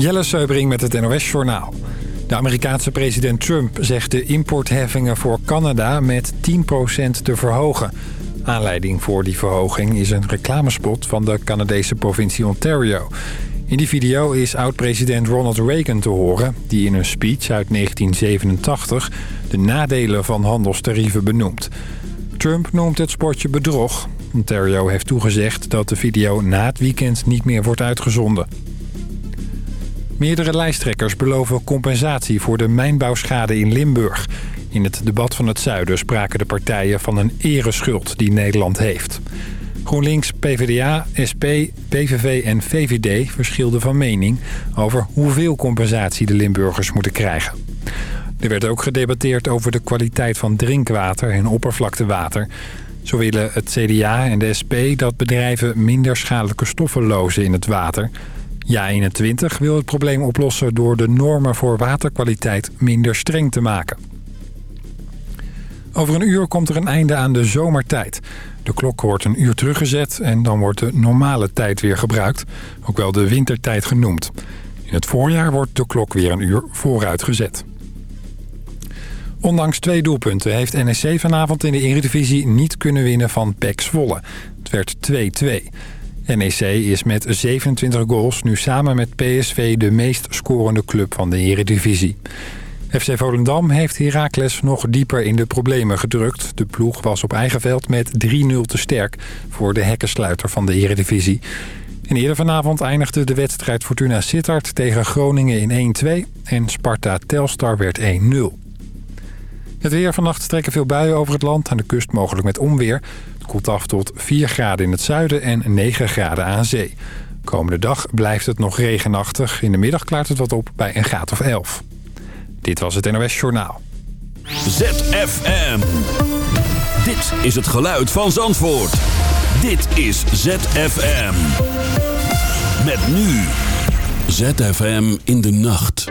Jelle Seubring met het NOS Journaal. De Amerikaanse president Trump zegt de importheffingen voor Canada met 10% te verhogen. Aanleiding voor die verhoging is een reclamespot van de Canadese provincie Ontario. In die video is oud-president Ronald Reagan te horen... die in een speech uit 1987 de nadelen van handelstarieven benoemt. Trump noemt het sportje bedrog. Ontario heeft toegezegd dat de video na het weekend niet meer wordt uitgezonden. Meerdere lijsttrekkers beloven compensatie voor de mijnbouwschade in Limburg. In het debat van het zuiden spraken de partijen van een ereschuld die Nederland heeft. GroenLinks, PvdA, SP, PVV en VVD verschilden van mening... over hoeveel compensatie de Limburgers moeten krijgen. Er werd ook gedebatteerd over de kwaliteit van drinkwater en oppervlaktewater. Zo willen het CDA en de SP dat bedrijven minder schadelijke stoffen lozen in het water... Ja21 wil het probleem oplossen door de normen voor waterkwaliteit minder streng te maken. Over een uur komt er een einde aan de zomertijd. De klok wordt een uur teruggezet en dan wordt de normale tijd weer gebruikt. Ook wel de wintertijd genoemd. In het voorjaar wordt de klok weer een uur vooruitgezet. Ondanks twee doelpunten heeft NEC vanavond in de Eredivisie niet kunnen winnen van PEC Zwolle. Het werd 2-2. NEC is met 27 goals nu samen met PSV de meest scorende club van de Eredivisie. FC Volendam heeft Heracles nog dieper in de problemen gedrukt. De ploeg was op eigen veld met 3-0 te sterk voor de hekkensluiter van de Eredivisie. En eerder vanavond eindigde de wedstrijd Fortuna Sittard tegen Groningen in 1-2 en Sparta Telstar werd 1-0. Het weer vannacht trekken veel buien over het land. Aan de kust mogelijk met onweer. Koelt af tot 4 graden in het zuiden en 9 graden aan zee. Komende dag blijft het nog regenachtig. In de middag klaart het wat op bij een graad of 11. Dit was het NOS Journaal. ZFM. Dit is het geluid van Zandvoort. Dit is ZFM. Met nu. ZFM in de nacht.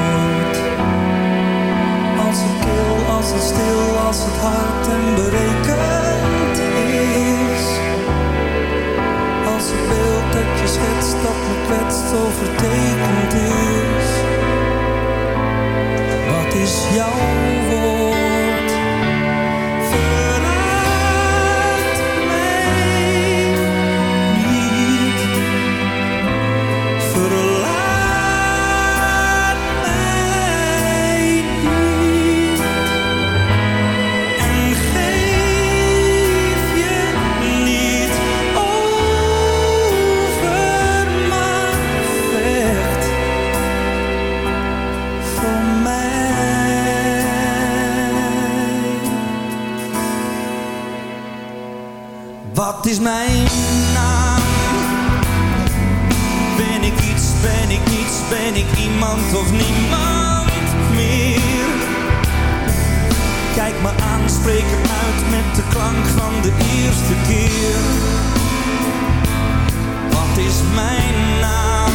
Het stil, als het hard en berekend is. Als het beeld dat je schetst, dat me kwetst, overtekend is. Wat is jouw woord? Of niemand meer? Kijk me aan, spreek uit met de klank van de eerste keer. Wat is mijn naam?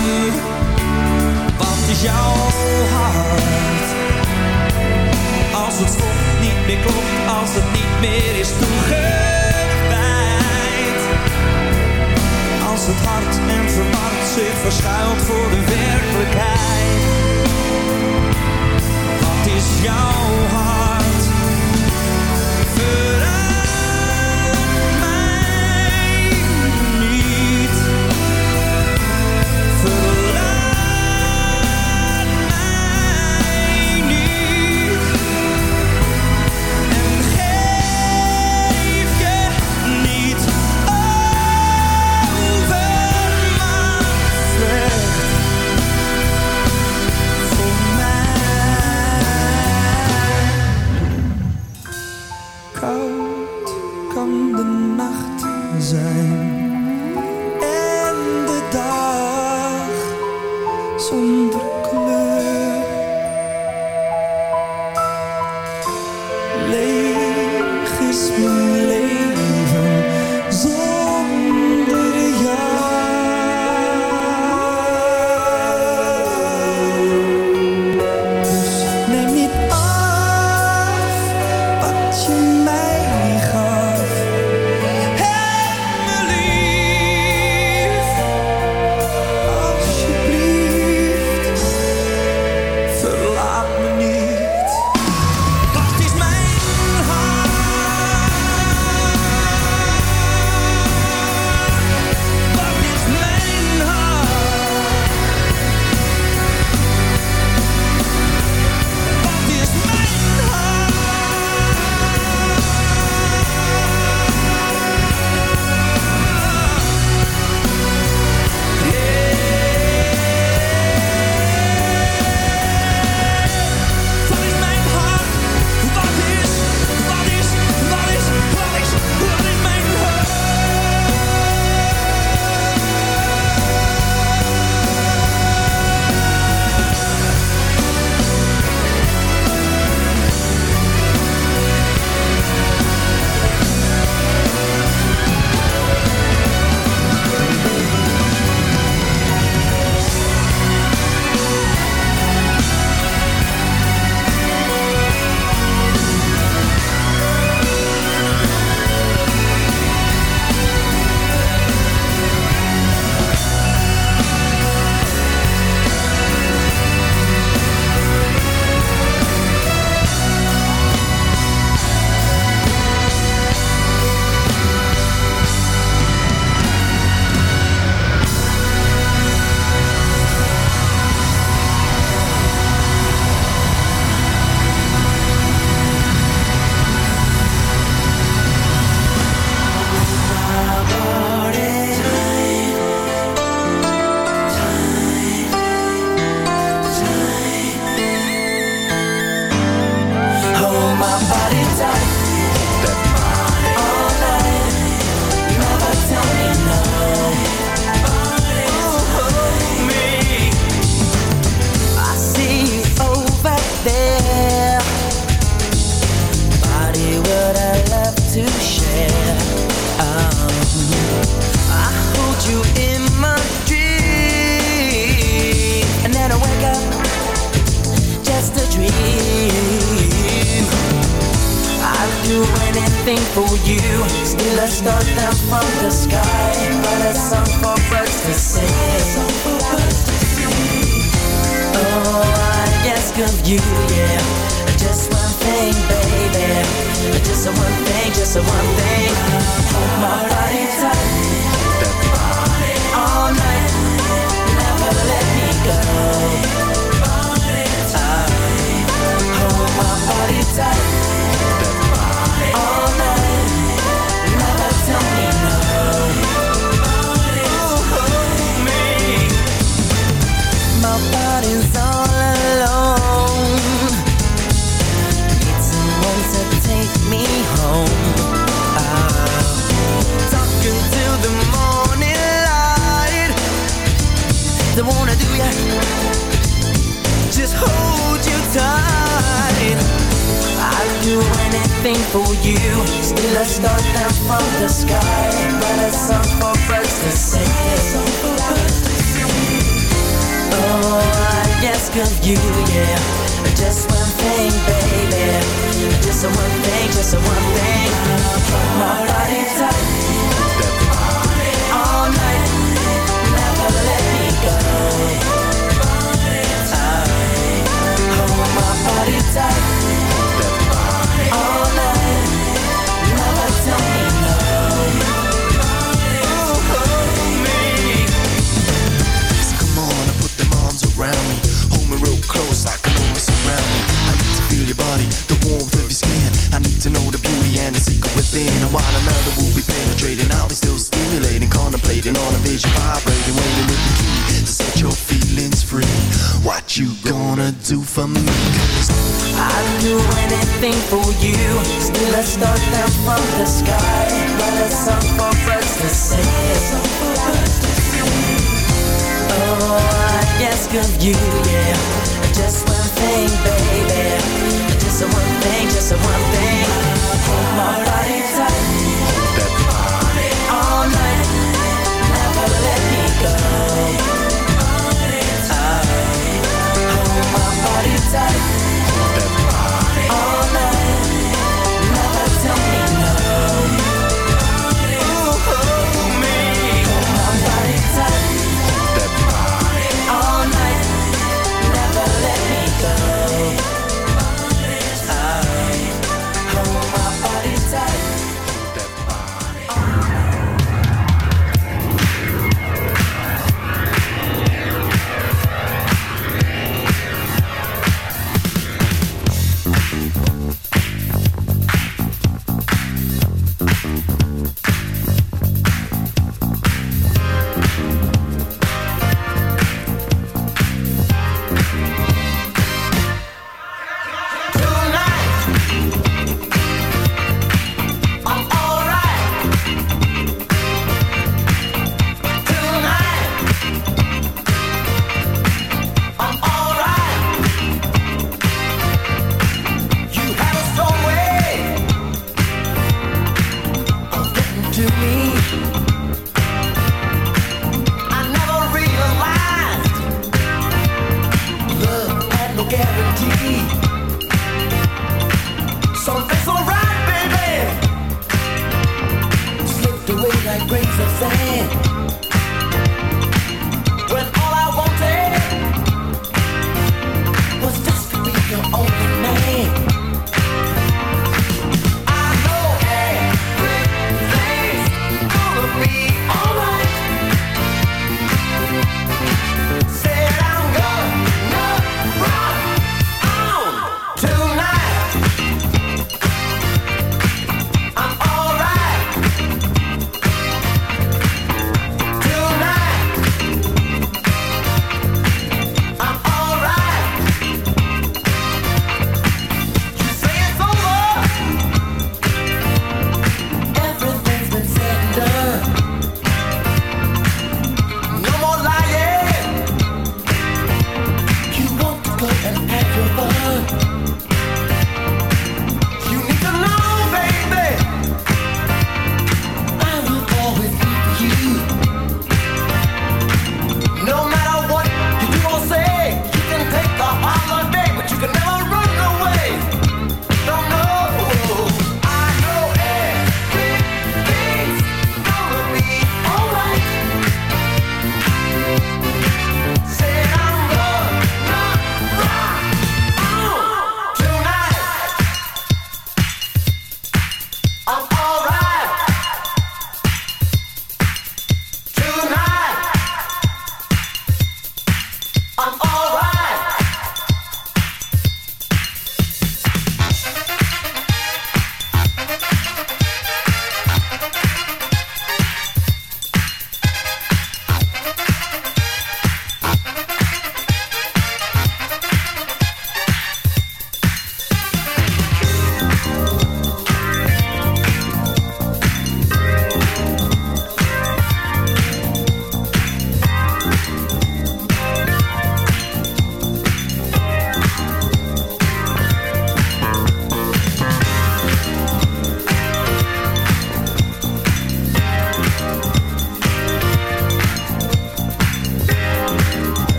Wat is jouw hart? Als het stopt, niet meer klopt, als het niet meer is toegewijd. Als het hart en verward zich verschuilt voor de werkelijkheid. Wat is jouw hart?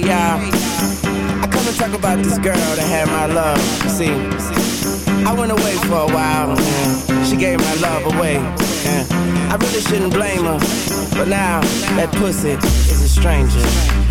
Y'all. I come to talk about this girl that had my love. See, I went away for a while, she gave my love away. I really shouldn't blame her, but now that pussy is a stranger.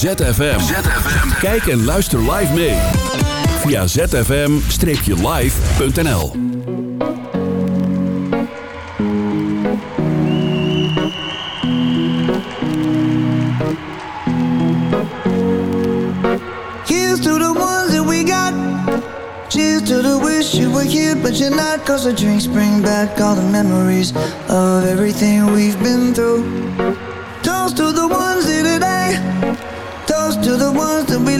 Dit is ZFM. Kijk en luister live mee. Via zfm-live.nl Here's to the ones that we got. Cheers to the wish you were here, but you're not. Cause the drinks bring back all the memories of everything we've been through.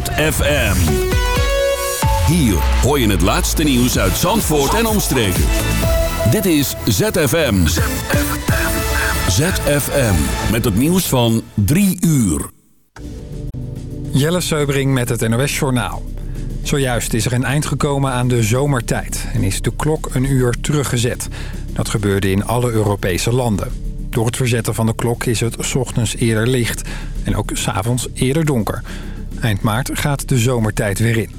ZFM. Hier hoor je het laatste nieuws uit Zandvoort en omstreken. Dit is ZFM. ZFM. Met het nieuws van 3 uur. Jelle Seubering met het NOS Journaal. Zojuist is er een eind gekomen aan de zomertijd en is de klok een uur teruggezet. Dat gebeurde in alle Europese landen. Door het verzetten van de klok is het ochtends eerder licht en ook 's avonds eerder donker. Eind maart gaat de zomertijd weer in.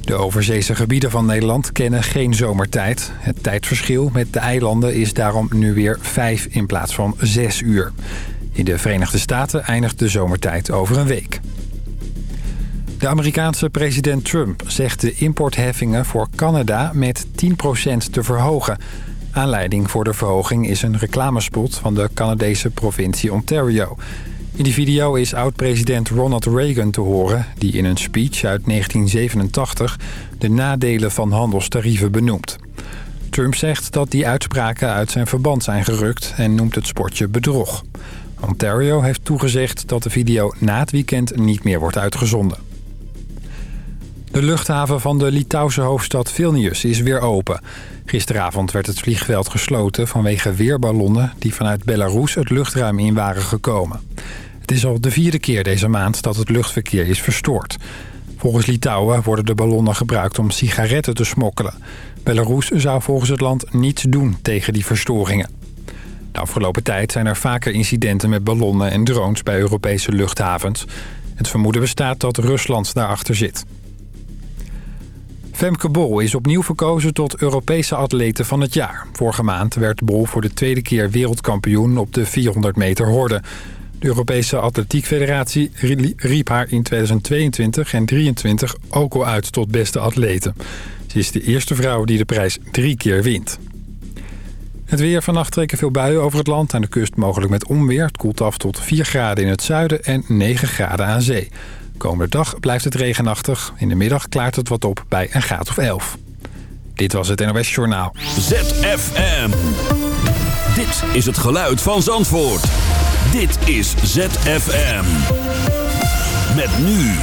De overzeese gebieden van Nederland kennen geen zomertijd. Het tijdverschil met de eilanden is daarom nu weer 5 in plaats van 6 uur. In de Verenigde Staten eindigt de zomertijd over een week. De Amerikaanse president Trump zegt de importheffingen voor Canada met 10% te verhogen. Aanleiding voor de verhoging is een reclamespot van de Canadese provincie Ontario. In die video is oud-president Ronald Reagan te horen... die in een speech uit 1987 de nadelen van handelstarieven benoemt. Trump zegt dat die uitspraken uit zijn verband zijn gerukt... en noemt het sportje bedrog. Ontario heeft toegezegd dat de video na het weekend niet meer wordt uitgezonden. De luchthaven van de Litouwse hoofdstad Vilnius is weer open. Gisteravond werd het vliegveld gesloten vanwege weerballonnen... die vanuit Belarus het luchtruim in waren gekomen. Het is al de vierde keer deze maand dat het luchtverkeer is verstoord. Volgens Litouwen worden de ballonnen gebruikt om sigaretten te smokkelen. Belarus zou volgens het land niets doen tegen die verstoringen. De afgelopen tijd zijn er vaker incidenten met ballonnen en drones bij Europese luchthavens. Het vermoeden bestaat dat Rusland daarachter zit. Femke Bol is opnieuw verkozen tot Europese atlete van het jaar. Vorige maand werd Bol voor de tweede keer wereldkampioen op de 400 meter horde. De Europese Atletiek Federatie riep haar in 2022 en 2023 ook al uit tot beste atlete. Ze is de eerste vrouw die de prijs drie keer wint. Het weer vannacht trekken veel buien over het land. Aan de kust mogelijk met onweer. Het koelt af tot 4 graden in het zuiden en 9 graden aan zee. Komende dag blijft het regenachtig. In de middag klaart het wat op bij een graad of 11. Dit was het NOS Journaal. ZFM. Dit is het geluid van Zandvoort. Dit is ZFM. Met nu.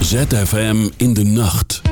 ZFM in de nacht.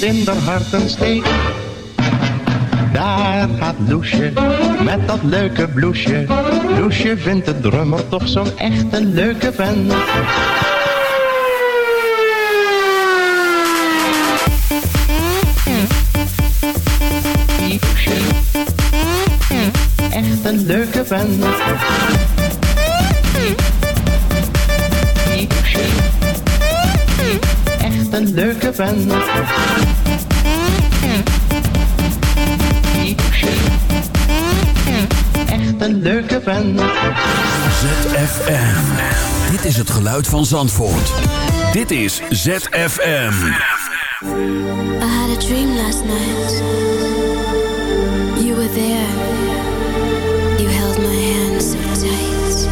Voelt in haar. Daar gaat Loesje met dat leuke bloesje. Loesje vindt de drummer toch zo'n echt een leuke vent. Echt een leuke vent. Echt een leuke vent. ZFM. Dit is het geluid van Zandvoort. Dit is ZFM. I had a dream last night. You were there. You held my hand so tight.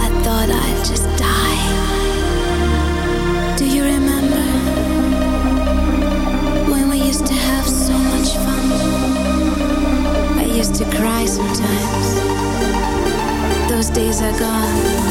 I thought I'd just die. Do you remember when we used to have so much fun? I used to cry sometimes. Those days are gone.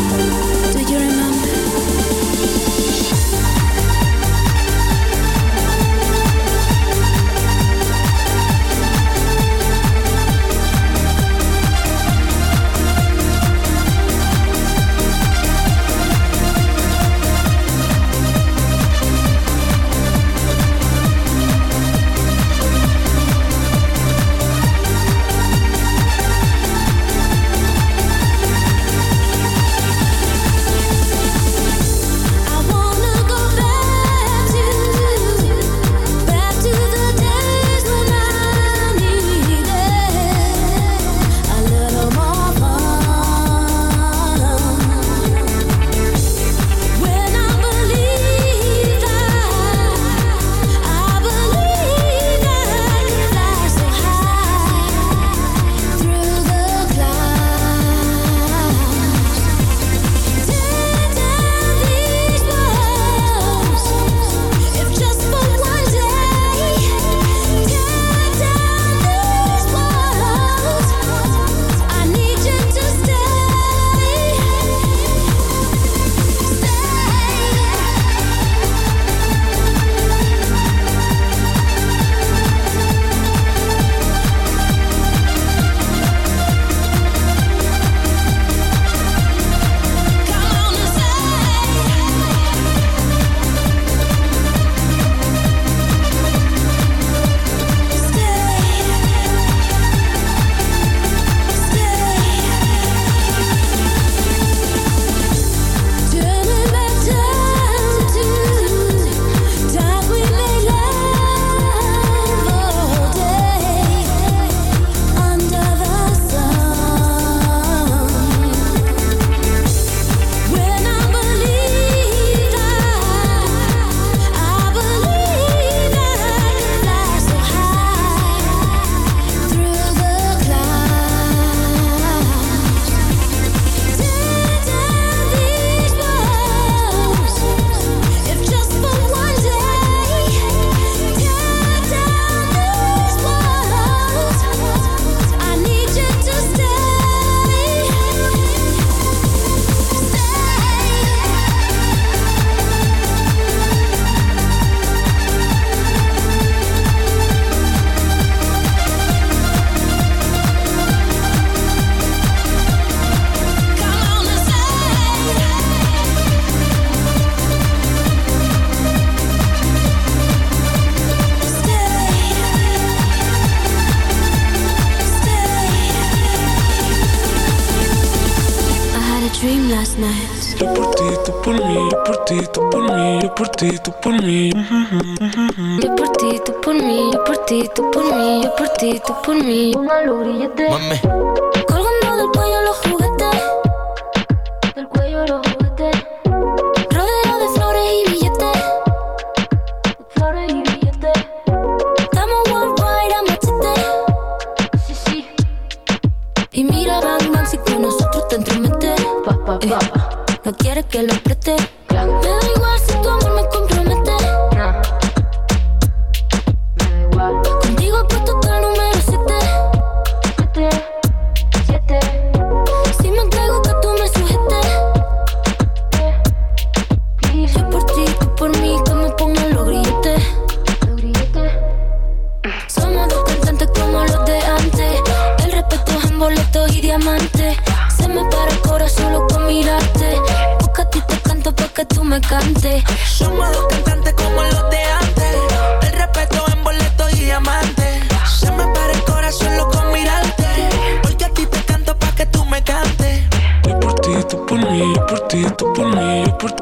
Me cantes. Somos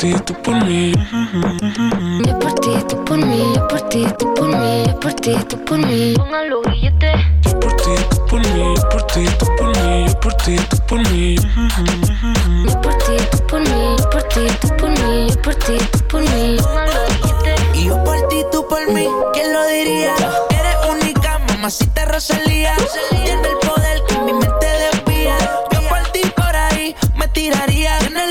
ti, tú por mí. Yo por ti, tú por mí, yo por ti, tú por mí, yo por ti, tú por mí. Pongan los grilletes. Yo por ti, tú por mí, yo por ti, tú por mí, yo por ti, tú por mí. Yo por ti, tú por mí, yo por ti, tú por mí, yo por ti, tú por mí. Pongan los grilletes. Y yo por ti, tú por mí, ¿quién lo diría? Eres única, mamacita Rosalía. Tiene el poder que mi mente desvía. Yo por ti por ahí me tiraría. Tienes lo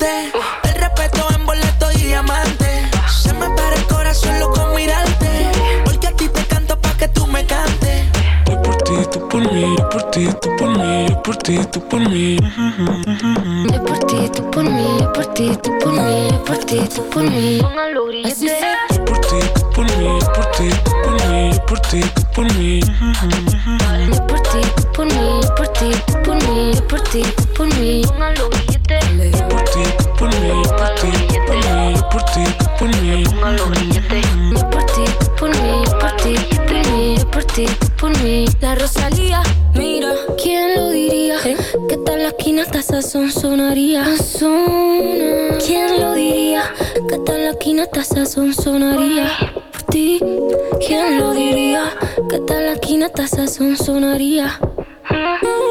Ti, tú por mí. Yo por ti, tú por mí, yo por ti, tú por mí, yo por ti, tú por mí. Los grilletes. Yo por ti, tú por mí, yo por ti, tú por mí, yo por ti, tú por mí. Yo por ti, tú por mí, yo por ti, tú por mí, yo por ti, tú por mí. Yo por ti, tú por mí, yo por ti, tú por mí, yo por ti, tú por mí. Yo por ti, tú por mí, yo por ti, tú por mí, yo por ti, tú por mí. La Rosalía, hasta sazón sonaría. Sazona. ¿Quién lo diría? Que tal sazón sonaría. Por ti, ¿quién lo diría? Que tal sazón sonaría. ¿Quién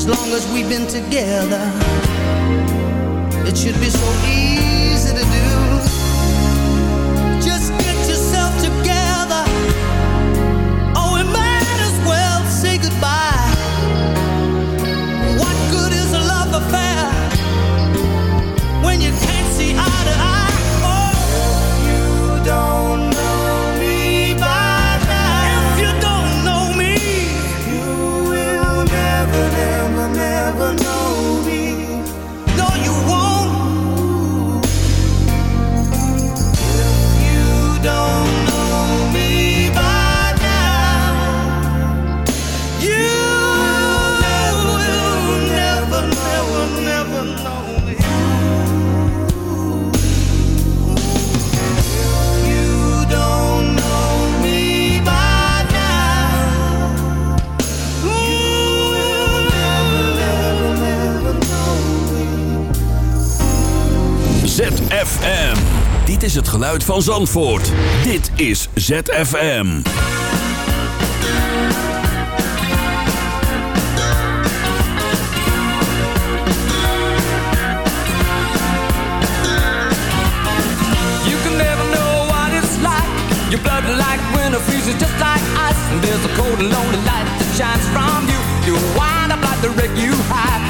As long as we've been together, it should be so easy to do. ZFM. Dit is het geluid van Zandvoort. Dit is ZFM. You can never know what it's like. Your blood like winter freezes just like ice. And there's a cold and lonely light that shines from you. You wind up like the wreck you hide